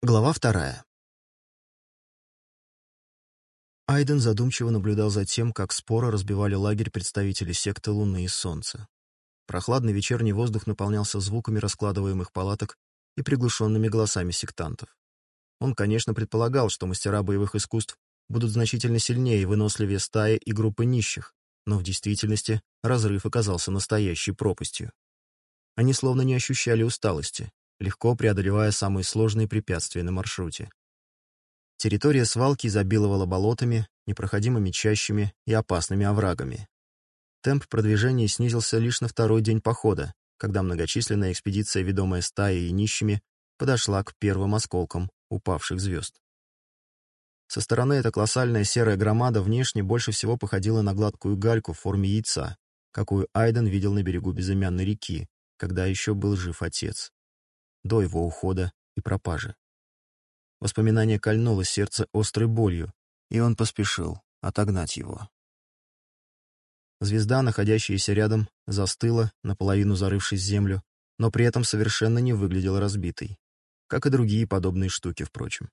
Глава вторая. Айден задумчиво наблюдал за тем, как споро разбивали лагерь представители секты Луны и Солнца. Прохладный вечерний воздух наполнялся звуками раскладываемых палаток и приглушенными голосами сектантов. Он, конечно, предполагал, что мастера боевых искусств будут значительно сильнее и выносливее стаи и группы нищих, но в действительности разрыв оказался настоящей пропастью. Они словно не ощущали усталости, легко преодолевая самые сложные препятствия на маршруте. Территория свалки изобиловала болотами, непроходимыми чащами и опасными оврагами. Темп продвижения снизился лишь на второй день похода, когда многочисленная экспедиция, ведомая стаей и нищими, подошла к первым осколкам упавших звезд. Со стороны эта колоссальная серая громада внешне больше всего походила на гладкую гальку в форме яйца, какую Айден видел на берегу безымянной реки, когда еще был жив отец до его ухода и пропажи. Воспоминание кольнуло сердце острой болью, и он поспешил отогнать его. Звезда, находящаяся рядом, застыла, наполовину зарывшись в землю, но при этом совершенно не выглядела разбитой, как и другие подобные штуки, впрочем.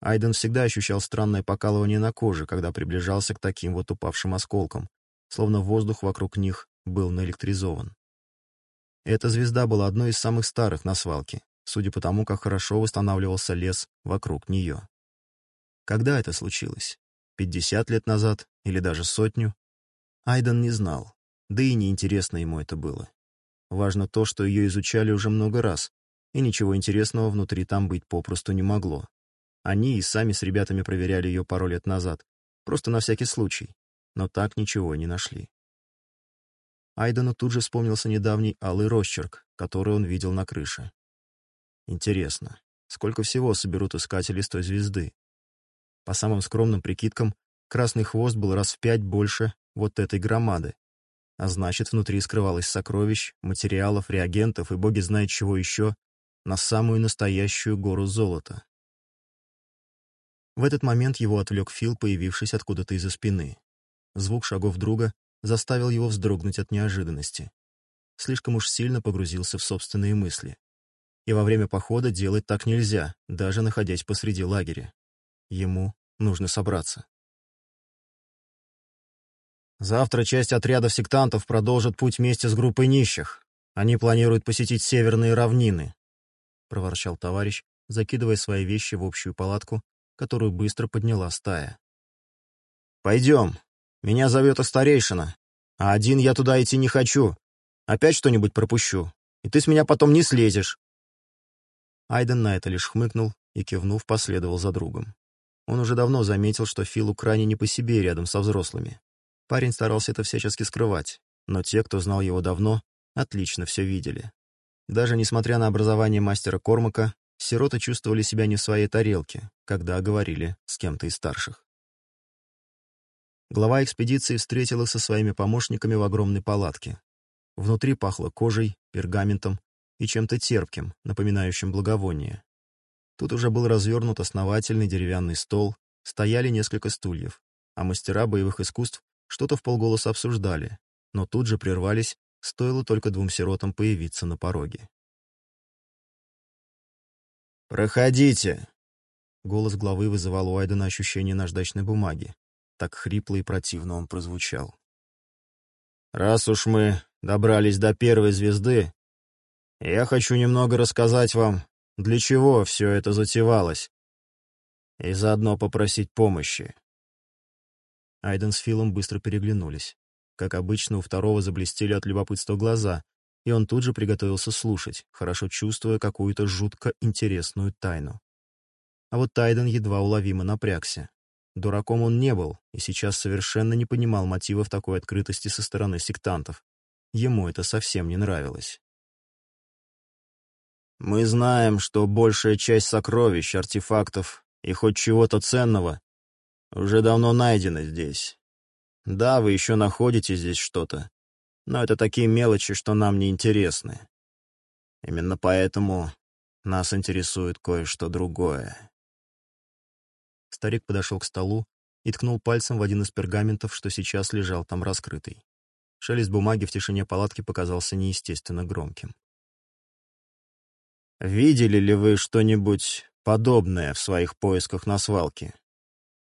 Айден всегда ощущал странное покалывание на коже, когда приближался к таким вот упавшим осколкам, словно воздух вокруг них был наэлектризован. Эта звезда была одной из самых старых на свалке, судя по тому, как хорошо восстанавливался лес вокруг нее. Когда это случилось? 50 лет назад или даже сотню? Айден не знал, да и неинтересно ему это было. Важно то, что ее изучали уже много раз, и ничего интересного внутри там быть попросту не могло. Они и сами с ребятами проверяли ее пару лет назад, просто на всякий случай, но так ничего не нашли. Айдену тут же вспомнился недавний алый росчерк, который он видел на крыше. Интересно, сколько всего соберут искатели с той звезды? По самым скромным прикидкам, красный хвост был раз в пять больше вот этой громады. А значит, внутри скрывалось сокровищ, материалов, реагентов и боги знают чего еще на самую настоящую гору золота. В этот момент его отвлек Фил, появившись откуда-то из-за спины. Звук шагов друга заставил его вздрогнуть от неожиданности. Слишком уж сильно погрузился в собственные мысли. И во время похода делать так нельзя, даже находясь посреди лагеря. Ему нужно собраться. Завтра часть отряда сектантов продолжит путь вместе с группой нищих. Они планируют посетить северные равнины, — проворчал товарищ, закидывая свои вещи в общую палатку, которую быстро подняла стая. «Пойдем, меня зовет старейшина, а один я туда идти не хочу. Опять что-нибудь пропущу, и ты с меня потом не слезешь». Айден на это лишь хмыкнул и, кивнув, последовал за другом. Он уже давно заметил, что Филу крайне не по себе рядом со взрослыми. Парень старался это всячески скрывать, но те, кто знал его давно, отлично все видели. Даже несмотря на образование мастера Кормака, сироты чувствовали себя не в своей тарелке, когда говорили с кем-то из старших. Глава экспедиции встретил их со своими помощниками в огромной палатке. Внутри пахло кожей, пергаментом и чем-то терпким, напоминающим благовоние. Тут уже был развернут основательный деревянный стол, стояли несколько стульев, а мастера боевых искусств что-то в полголоса обсуждали, но тут же прервались, стоило только двум сиротам появиться на пороге. «Проходите!» Голос главы вызывал у Айдена ощущение наждачной бумаги, так хрипло и противно он прозвучал. «Раз уж мы добрались до первой звезды, я хочу немного рассказать вам, для чего все это затевалось, и заодно попросить помощи». Айден с Филом быстро переглянулись. Как обычно, у второго заблестели от любопытства глаза, и он тут же приготовился слушать, хорошо чувствуя какую-то жутко интересную тайну. А вот Тайден едва уловимо напрягся. Дураком он не был и сейчас совершенно не понимал мотивов такой открытости со стороны сектантов. Ему это совсем не нравилось. «Мы знаем, что большая часть сокровищ, артефактов и хоть чего-то ценного уже давно найдена здесь. Да, вы еще находите здесь что-то, но это такие мелочи, что нам не интересны. Именно поэтому нас интересует кое-что другое. Старик подошел к столу и ткнул пальцем в один из пергаментов, что сейчас лежал там раскрытый. Шелест бумаги в тишине палатки показался неестественно громким. «Видели ли вы что-нибудь подобное в своих поисках на свалке?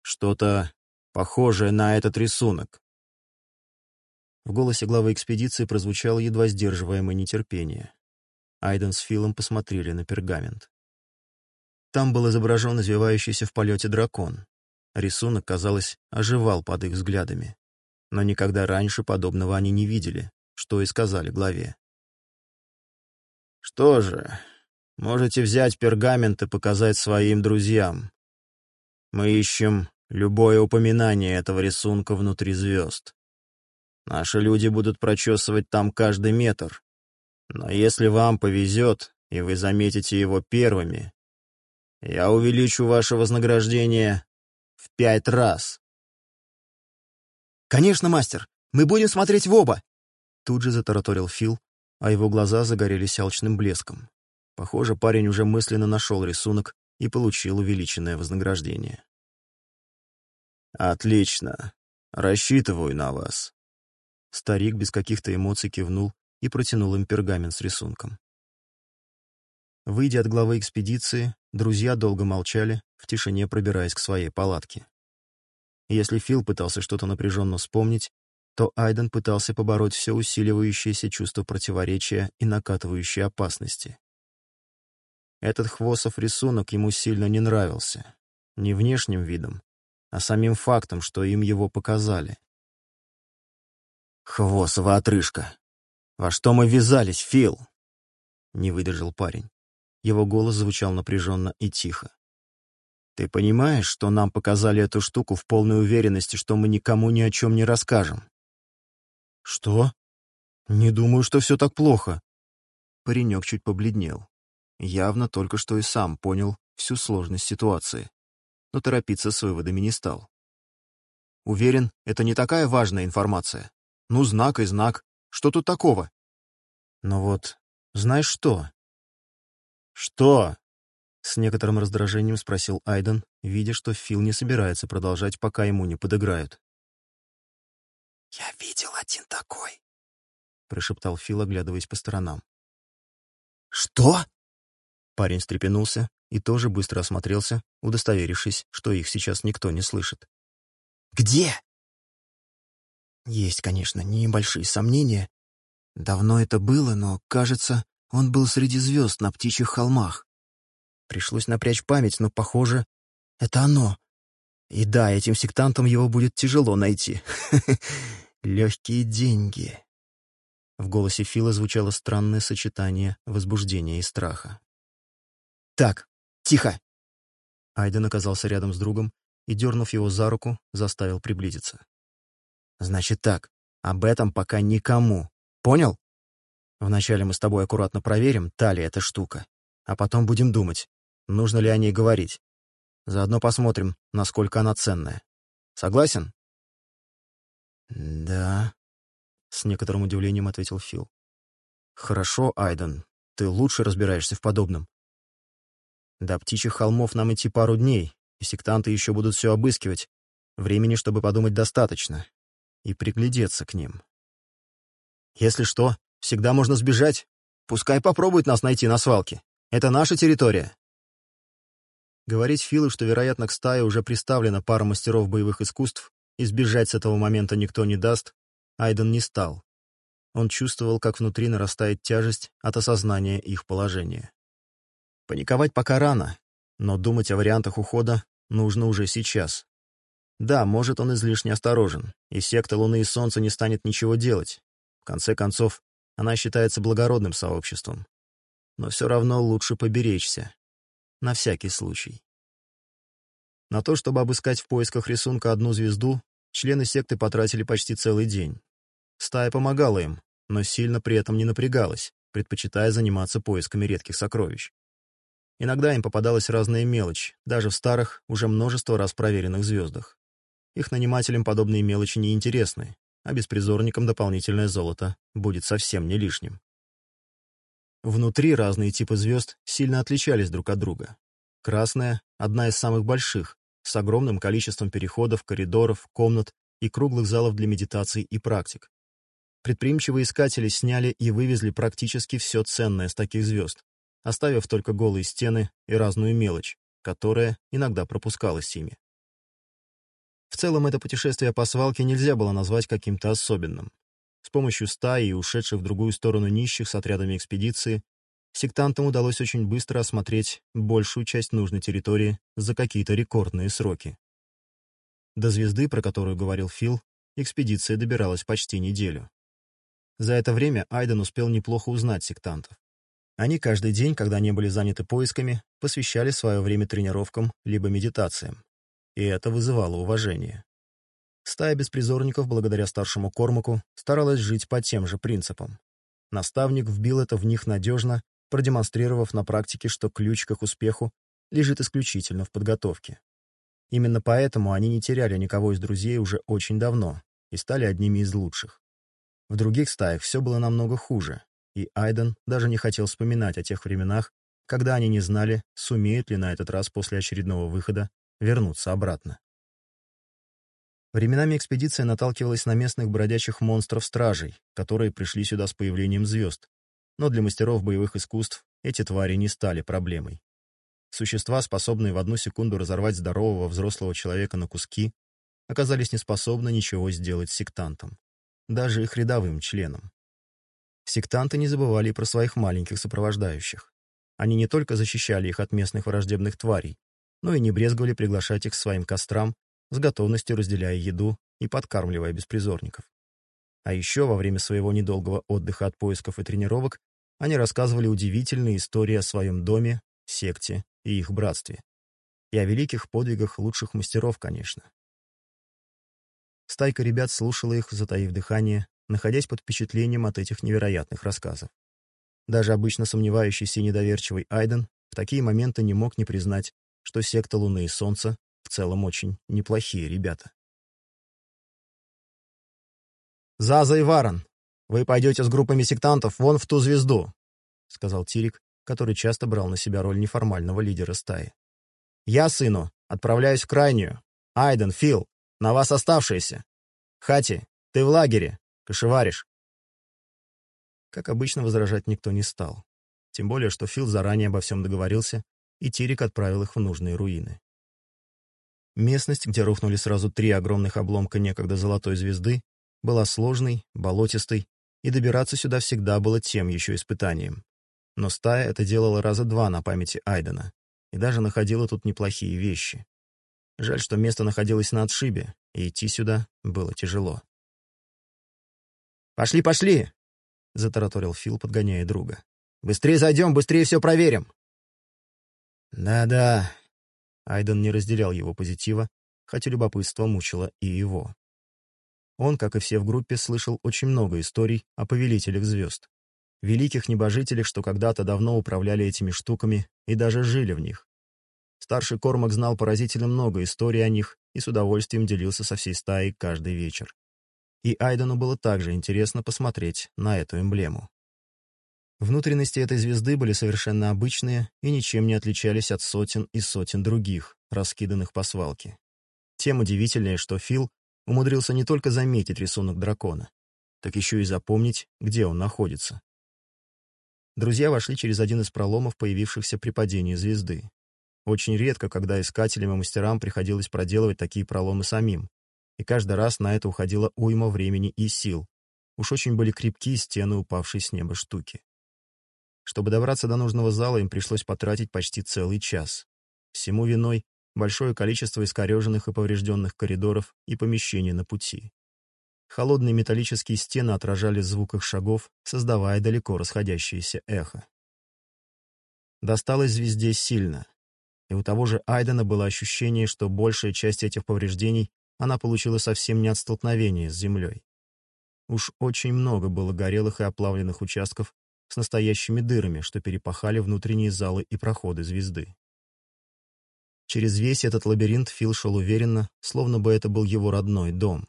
Что-то похожее на этот рисунок?» В голосе главы экспедиции прозвучало едва сдерживаемое нетерпение. Айден с Филом посмотрели на пергамент. Там был изображен извивающийся в полете дракон. Рисунок, казалось, оживал под их взглядами. Но никогда раньше подобного они не видели, что и сказали главе. «Что же, можете взять пергамент и показать своим друзьям. Мы ищем любое упоминание этого рисунка внутри звезд. Наши люди будут прочесывать там каждый метр. Но если вам повезет, и вы заметите его первыми, я увеличу ваше вознаграждение в пять раз. «Конечно, мастер, мы будем смотреть в оба!» Тут же затараторил Фил, а его глаза загорелись алчным блеском. Похоже, парень уже мысленно нашел рисунок и получил увеличенное вознаграждение. «Отлично. Рассчитываю на вас». Старик без каких-то эмоций кивнул и протянул им пергамент с рисунком. Выйдя от главы экспедиции, друзья долго молчали, в тишине пробираясь к своей палатке. Если Фил пытался что-то напряженно вспомнить, то Айден пытался побороть все усиливающееся чувство противоречия и накатывающей опасности. Этот хвосов рисунок ему сильно не нравился. Не внешним видом, а самим фактом, что им его показали. «Хвосова отрыжка! Во что мы ввязались, Фил?» — не выдержал парень. Его голос звучал напряженно и тихо. «Ты понимаешь, что нам показали эту штуку в полной уверенности, что мы никому ни о чем не расскажем?» «Что? Не думаю, что все так плохо». Паренек чуть побледнел. Явно только что и сам понял всю сложность ситуации. Но торопиться с выводами не стал. «Уверен, это не такая важная информация. Ну, знак и знак. Что тут такого?» «Ну вот, знаешь что?» «Что?» — с некоторым раздражением спросил Айден, видя, что Фил не собирается продолжать, пока ему не подыграют. «Я видел один такой», — прошептал Фил, оглядываясь по сторонам. «Что?» Парень стрепенулся и тоже быстро осмотрелся, удостоверившись, что их сейчас никто не слышит. «Где?» Есть, конечно, небольшие сомнения. Давно это было, но, кажется, он был среди звезд на птичьих холмах. Пришлось напрячь память, но, похоже, это оно. И да, этим сектантам его будет тяжело найти. Легкие деньги. В голосе Фила звучало странное сочетание возбуждения и страха. «Так, тихо!» Айден оказался рядом с другом и, дернув его за руку, заставил приблизиться. «Значит так, об этом пока никому. Понял?» Вначале мы с тобой аккуратно проверим, та ли эта штука. А потом будем думать, нужно ли о ней говорить. Заодно посмотрим, насколько она ценная. Согласен? Да, с некоторым удивлением ответил Фил. Хорошо, Айден, ты лучше разбираешься в подобном. До птичьих холмов нам идти пару дней, и сектанты еще будут все обыскивать. Времени, чтобы подумать, достаточно. И приглядеться к ним. Если что, Всегда можно сбежать. Пускай попробует нас найти на свалке. Это наша территория. Говорить Филу, что, вероятно, к стае уже приставлена пара мастеров боевых искусств, и сбежать с этого момента никто не даст, Айден не стал. Он чувствовал, как внутри нарастает тяжесть от осознания их положения. Паниковать пока рано, но думать о вариантах ухода нужно уже сейчас. Да, может, он излишне осторожен, и секта Луны и Солнца не станет ничего делать. В конце концов, она считается благородным сообществом. Но все равно лучше поберечься. На всякий случай. На то, чтобы обыскать в поисках рисунка одну звезду, члены секты потратили почти целый день. Стая помогала им, но сильно при этом не напрягалась, предпочитая заниматься поисками редких сокровищ. Иногда им попадалась разная мелочь, даже в старых, уже множество раз проверенных звездах. Их нанимателям подобные мелочи неинтересны, а беспризорникам дополнительное золото будет совсем не лишним. Внутри разные типы звезд сильно отличались друг от друга. Красная — одна из самых больших, с огромным количеством переходов, коридоров, комнат и круглых залов для медитаций и практик. Предприимчивые искатели сняли и вывезли практически все ценное с таких звезд, оставив только голые стены и разную мелочь, которая иногда пропускалась ими. В целом это путешествие по свалке нельзя было назвать каким-то особенным. С помощью стаи и ушедших в другую сторону нищих с отрядами экспедиции сектантам удалось очень быстро осмотреть большую часть нужной территории за какие-то рекордные сроки. До звезды, про которую говорил Фил, экспедиция добиралась почти неделю. За это время Айден успел неплохо узнать сектантов. Они каждый день, когда не были заняты поисками, посвящали свое время тренировкам либо медитациям и это вызывало уважение. Стая беспризорников, благодаря старшему Кормаку, старалась жить по тем же принципам. Наставник вбил это в них надежно, продемонстрировав на практике, что ключ к их успеху лежит исключительно в подготовке. Именно поэтому они не теряли никого из друзей уже очень давно и стали одними из лучших. В других стаях все было намного хуже, и Айден даже не хотел вспоминать о тех временах, когда они не знали, сумеют ли на этот раз после очередного выхода вернуться обратно. Временами экспедиция наталкивалась на местных бродячих монстров-стражей, которые пришли сюда с появлением звезд, но для мастеров боевых искусств эти твари не стали проблемой. Существа, способные в одну секунду разорвать здорового взрослого человека на куски, оказались неспособны ничего сделать сектантам, даже их рядовым членам. Сектанты не забывали и про своих маленьких сопровождающих. Они не только защищали их от местных враждебных тварей, но и не брезговали приглашать их к своим кострам, с готовностью разделяя еду и подкармливая беспризорников. А еще во время своего недолгого отдыха от поисков и тренировок они рассказывали удивительные истории о своем доме, секте и их братстве. И о великих подвигах лучших мастеров, конечно. Стайка ребят слушала их, затаив дыхание, находясь под впечатлением от этих невероятных рассказов. Даже обычно сомневающийся и недоверчивый Айден в такие моменты не мог не признать, что секта Луны и Солнца в целом очень неплохие ребята. «Заза и Варен, вы пойдете с группами сектантов вон в ту звезду», — сказал Тирик, который часто брал на себя роль неформального лидера стаи. «Я, сыну, отправляюсь в крайнюю. Айден, Фил, на вас оставшиеся. Хати, ты в лагере, кошеваришь». Как обычно, возражать никто не стал. Тем более, что Фил заранее обо всем договорился и Терек отправил их в нужные руины. Местность, где рухнули сразу три огромных обломка некогда золотой звезды, была сложной, болотистой, и добираться сюда всегда было тем еще испытанием. Но стая это делала раза два на памяти Айдена, и даже находила тут неплохие вещи. Жаль, что место находилось на отшибе, и идти сюда было тяжело. «Пошли, пошли!» — затараторил Фил, подгоняя друга. «Быстрее зайдем, быстрее все проверим!» Да-да. Айден не разделял его позитива, хотя любопытство мучило и его. Он, как и все в группе, слышал очень много историй о повелителях звезд. Великих небожителях, что когда-то давно управляли этими штуками и даже жили в них. Старший Кормак знал поразительно много историй о них и с удовольствием делился со всей стаей каждый вечер. И Айдену было также интересно посмотреть на эту эмблему. Внутренности этой звезды были совершенно обычные и ничем не отличались от сотен и сотен других, раскиданных по свалке. Тем удивительнее, что Фил умудрился не только заметить рисунок дракона, так еще и запомнить, где он находится. Друзья вошли через один из проломов, появившихся при падении звезды. Очень редко, когда искателям и мастерам приходилось проделывать такие проломы самим, и каждый раз на это уходило уйма времени и сил. Уж очень были крепкие стены упавшей с неба штуки. Чтобы добраться до нужного зала, им пришлось потратить почти целый час. Всему виной большое количество искореженных и поврежденных коридоров и помещений на пути. Холодные металлические стены отражали звук их шагов, создавая далеко расходящееся эхо. Досталось звезде сильно, и у того же Айдена было ощущение, что большая часть этих повреждений она получила совсем не от столкновения с землей. Уж очень много было горелых и оплавленных участков, с настоящими дырами, что перепахали внутренние залы и проходы звезды. Через весь этот лабиринт Фил шел уверенно, словно бы это был его родной дом.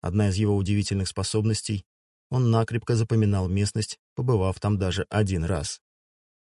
Одна из его удивительных способностей — он накрепко запоминал местность, побывав там даже один раз.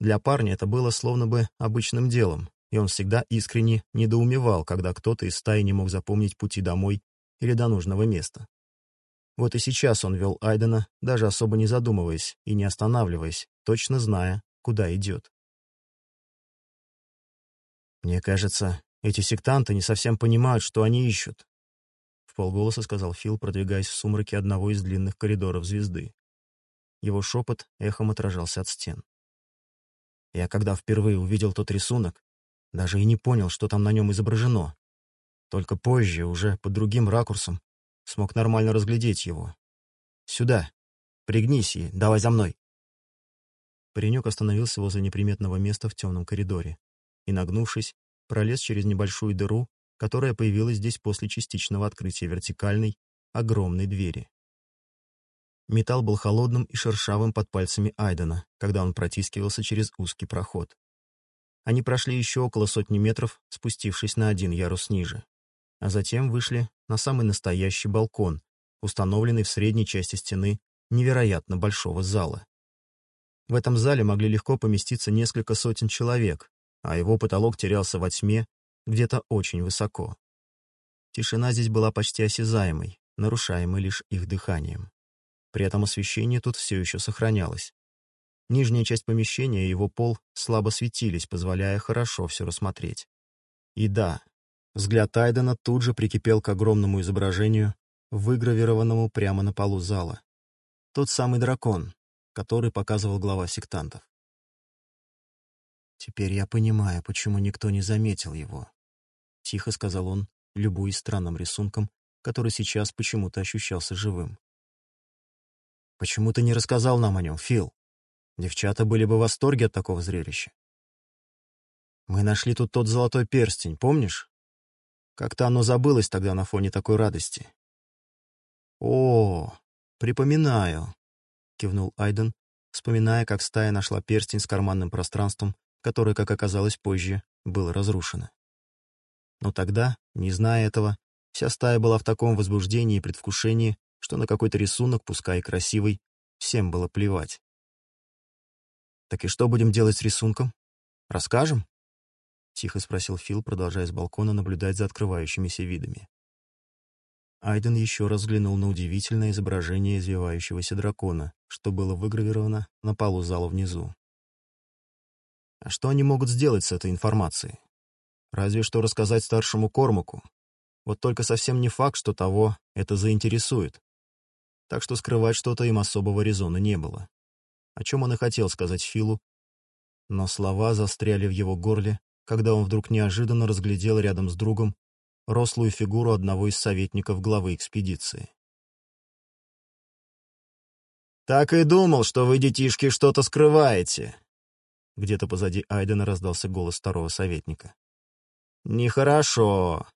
Для парня это было словно бы обычным делом, и он всегда искренне недоумевал, когда кто-то из стаи не мог запомнить пути домой или до нужного места. Вот и сейчас он вел Айдена, даже особо не задумываясь и не останавливаясь, точно зная, куда идет. «Мне кажется, эти сектанты не совсем понимают, что они ищут», — в полголоса сказал Фил, продвигаясь в сумраке одного из длинных коридоров звезды. Его шепот эхом отражался от стен. «Я когда впервые увидел тот рисунок, даже и не понял, что там на нем изображено. Только позже, уже под другим ракурсом, смог нормально разглядеть его. «Сюда! Пригнись и давай за мной!» Паренек остановился возле неприметного места в темном коридоре и, нагнувшись, пролез через небольшую дыру, которая появилась здесь после частичного открытия вертикальной, огромной двери. Металл был холодным и шершавым под пальцами Айдена, когда он протискивался через узкий проход. Они прошли еще около сотни метров, спустившись на один ярус ниже а затем вышли на самый настоящий балкон, установленный в средней части стены невероятно большого зала. В этом зале могли легко поместиться несколько сотен человек, а его потолок терялся во тьме где-то очень высоко. Тишина здесь была почти осязаемой, нарушаемой лишь их дыханием. При этом освещение тут все еще сохранялось. Нижняя часть помещения и его пол слабо светились, позволяя хорошо все рассмотреть. И да, Взгляд Айдена тут же прикипел к огромному изображению, выгравированному прямо на полу зала. Тот самый дракон, который показывал глава сектантов. «Теперь я понимаю, почему никто не заметил его», — тихо сказал он, любуясь странным рисунком, который сейчас почему-то ощущался живым. «Почему ты не рассказал нам о нем, Фил? Девчата были бы в восторге от такого зрелища». «Мы нашли тут тот золотой перстень, помнишь? Как-то оно забылось тогда на фоне такой радости. «О, припоминаю», — кивнул Айден, вспоминая, как стая нашла перстень с карманным пространством, которое, как оказалось позже, было разрушено. Но тогда, не зная этого, вся стая была в таком возбуждении и предвкушении, что на какой-то рисунок, пускай и красивый, всем было плевать. «Так и что будем делать с рисунком? Расскажем?» — тихо спросил Фил, продолжая с балкона наблюдать за открывающимися видами. Айден еще раз взглянул на удивительное изображение извивающегося дракона, что было выгравировано на полу зала внизу. А что они могут сделать с этой информацией? Разве что рассказать старшему Кормаку. Вот только совсем не факт, что того это заинтересует. Так что скрывать что-то им особого резона не было. О чем он и хотел сказать Филу, но слова застряли в его горле, когда он вдруг неожиданно разглядел рядом с другом рослую фигуру одного из советников главы экспедиции. «Так и думал, что вы, детишки, что-то скрываете!» Где-то позади Айдена раздался голос второго советника. «Нехорошо.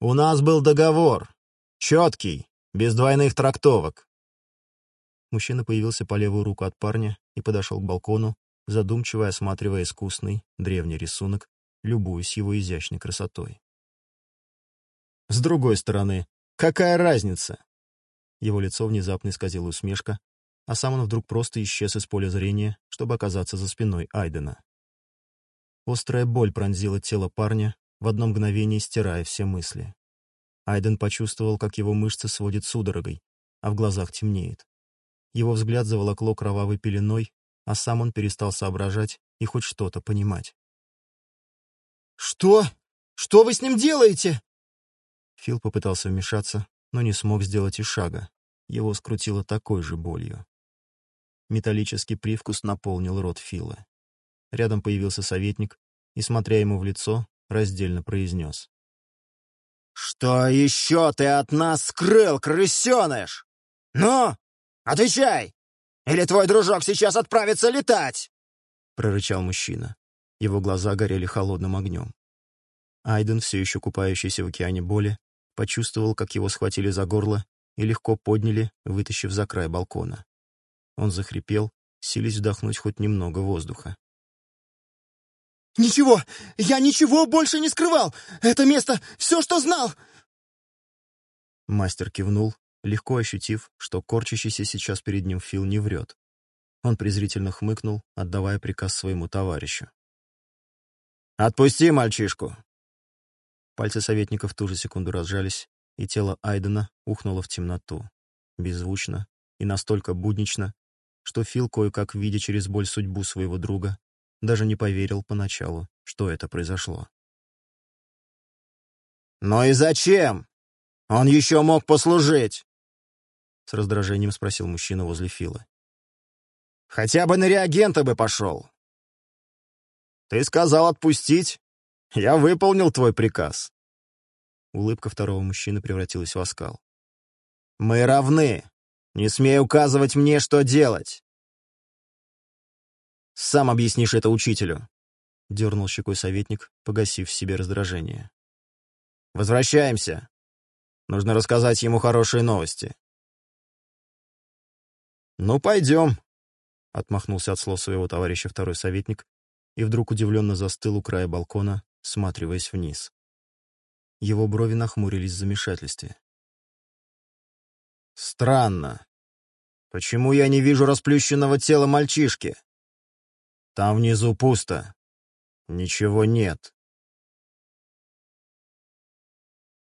У нас был договор. Четкий, без двойных трактовок. Мужчина появился по левую руку от парня и подошел к балкону, задумчиво осматривая искусный, древний рисунок, любуясь его изящной красотой. «С другой стороны, какая разница?» Его лицо внезапно исказило усмешка, а сам он вдруг просто исчез из поля зрения, чтобы оказаться за спиной Айдена. Острая боль пронзила тело парня, в одно мгновение стирая все мысли. Айден почувствовал, как его мышцы сводит судорогой, а в глазах темнеет. Его взгляд заволокло кровавой пеленой, а сам он перестал соображать и хоть что-то понимать. «Что? Что вы с ним делаете?» Фил попытался вмешаться, но не смог сделать и шага. Его скрутило такой же болью. Металлический привкус наполнил рот Фила. Рядом появился советник и, смотря ему в лицо, раздельно произнес. «Что еще ты от нас скрыл, крысеныш? Ну, отвечай!» Или твой дружок сейчас отправится летать?» — прорычал мужчина. Его глаза горели холодным огнем. Айден, все еще купающийся в океане боли, почувствовал, как его схватили за горло и легко подняли, вытащив за край балкона. Он захрипел, сились вдохнуть хоть немного воздуха. «Ничего! Я ничего больше не скрывал! Это место — все, что знал!» Мастер кивнул, легко ощутив, что корчащийся сейчас перед ним Фил не врет. Он презрительно хмыкнул, отдавая приказ своему товарищу. «Отпусти мальчишку!» Пальцы советников в ту же секунду разжались, и тело Айдена ухнуло в темноту. Беззвучно и настолько буднично, что Фил, кое-как видя через боль судьбу своего друга, даже не поверил поначалу, что это произошло. «Но и зачем? Он еще мог послужить!» с раздражением спросил мужчина возле Фила. «Хотя бы на реагента бы пошел!» «Ты сказал отпустить! Я выполнил твой приказ!» Улыбка второго мужчины превратилась в оскал. «Мы равны! Не смей указывать мне, что делать!» «Сам объяснишь это учителю!» — дернул щекой советник, погасив в себе раздражение. «Возвращаемся! Нужно рассказать ему хорошие новости!» «Ну, пойдем», — отмахнулся от слов своего товарища второй советник и вдруг удивленно застыл у края балкона, сматриваясь вниз. Его брови нахмурились в замешательстве. «Странно. Почему я не вижу расплющенного тела мальчишки? Там внизу пусто. Ничего нет.